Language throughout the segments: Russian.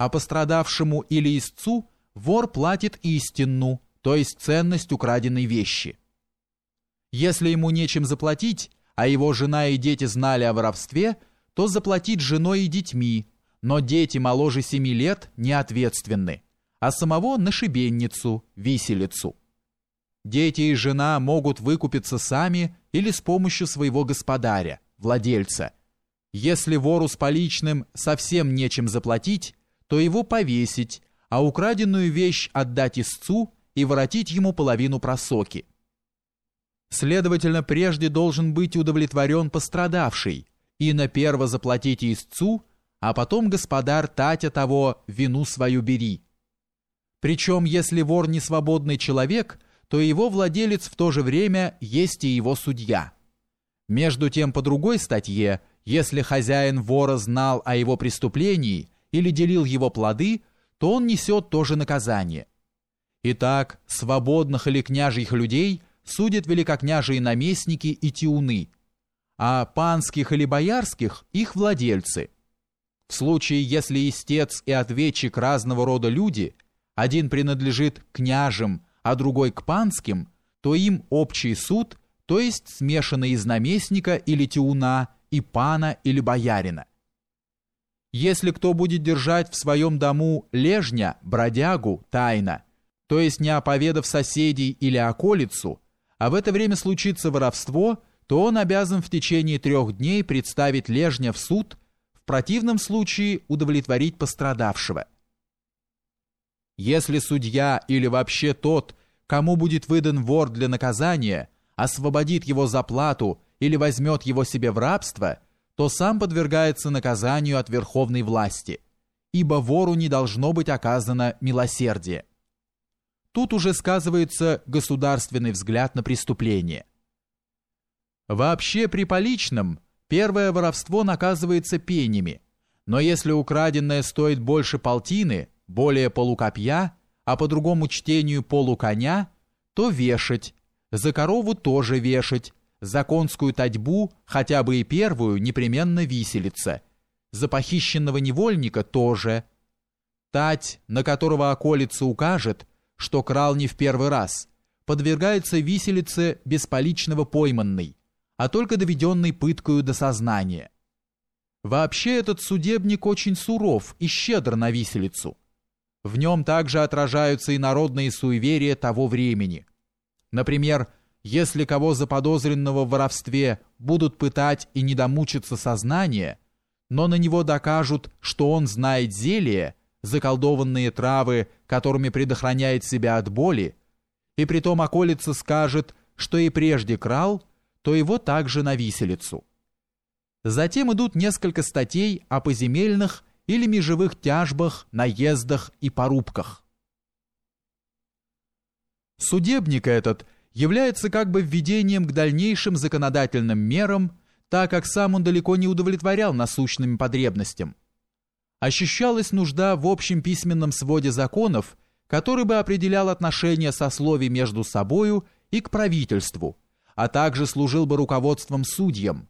а пострадавшему или истцу вор платит истинну, то есть ценность украденной вещи. Если ему нечем заплатить, а его жена и дети знали о воровстве, то заплатить женой и детьми, но дети моложе семи лет не ответственны, а самого на шибенницу, виселицу. Дети и жена могут выкупиться сами или с помощью своего господаря, владельца. Если вору с поличным совсем нечем заплатить, то его повесить, а украденную вещь отдать истцу и воротить ему половину просоки. Следовательно, прежде должен быть удовлетворен пострадавший, и на перво заплатите истцу, а потом господар Татя того вину свою бери. Причем, если вор не свободный человек – то его владелец в то же время есть и его судья. Между тем, по другой статье, если хозяин вора знал о его преступлении или делил его плоды, то он несет тоже наказание. Итак, свободных или княжьих людей судят великокняжие наместники и тиуны, а панских или боярских – их владельцы. В случае, если истец и ответчик разного рода люди, один принадлежит княжам, а другой к панским, то им общий суд, то есть смешанный из наместника или тиуна, и пана или боярина. Если кто будет держать в своем дому лежня, бродягу, тайно, то есть не оповедав соседей или околицу, а в это время случится воровство, то он обязан в течение трех дней представить лежня в суд, в противном случае удовлетворить пострадавшего. Если судья или вообще тот, кому будет выдан вор для наказания, освободит его за плату или возьмет его себе в рабство, то сам подвергается наказанию от верховной власти, ибо вору не должно быть оказано милосердие. Тут уже сказывается государственный взгляд на преступление. Вообще при поличном первое воровство наказывается пенями, но если украденное стоит больше полтины – более полукопья, а по другому чтению полуконя, то вешать, за корову тоже вешать, за конскую татьбу, хотя бы и первую, непременно виселица, за похищенного невольника тоже. Тать, на которого околица укажет, что крал не в первый раз, подвергается виселице бесполичного пойманный, а только доведенный пыткою до сознания. Вообще этот судебник очень суров и щедр на виселицу. В нем также отражаются и народные суеверия того времени. Например, если кого заподозренного в воровстве будут пытать и не домучиться сознание, но на него докажут, что он знает зелье, заколдованные травы, которыми предохраняет себя от боли, и притом околица скажет, что и прежде крал, то его также на виселицу. Затем идут несколько статей о поземельных или межевых тяжбах, наездах и порубках. Судебник этот является как бы введением к дальнейшим законодательным мерам, так как сам он далеко не удовлетворял насущным потребностям. Ощущалась нужда в общем письменном своде законов, который бы определял отношения сословий между собою и к правительству, а также служил бы руководством судьям,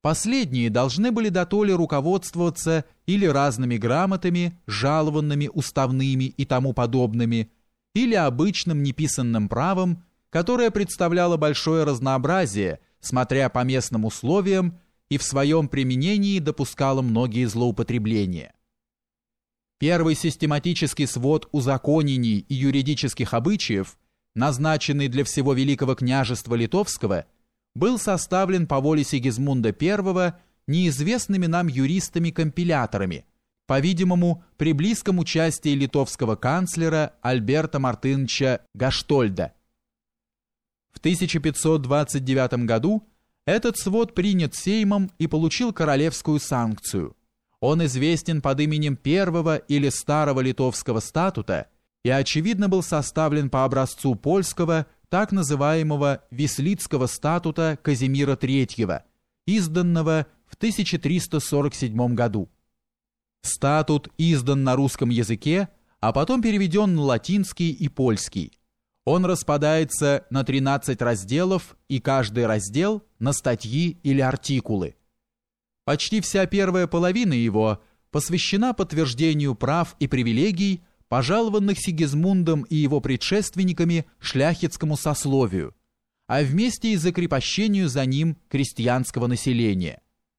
Последние должны были дотоле руководствоваться или разными грамотами, жалованными, уставными и тому подобными, или обычным неписанным правом, которое представляло большое разнообразие, смотря по местным условиям, и в своем применении допускало многие злоупотребления. Первый систематический свод узаконений и юридических обычаев, назначенный для всего Великого княжества Литовского – был составлен по воле Сигизмунда I неизвестными нам юристами-компиляторами, по-видимому, при близком участии литовского канцлера Альберта Мартыновича Гаштольда. В 1529 году этот свод принят Сеймом и получил королевскую санкцию. Он известен под именем первого или старого литовского статута и, очевидно, был составлен по образцу польского – так называемого Вислицкого статута Казимира III, изданного в 1347 году. Статут издан на русском языке, а потом переведен на латинский и польский. Он распадается на 13 разделов, и каждый раздел на статьи или артикулы. Почти вся первая половина его посвящена подтверждению прав и привилегий, пожалованных Сигизмундом и его предшественниками шляхетскому сословию, а вместе и закрепощению за ним крестьянского населения –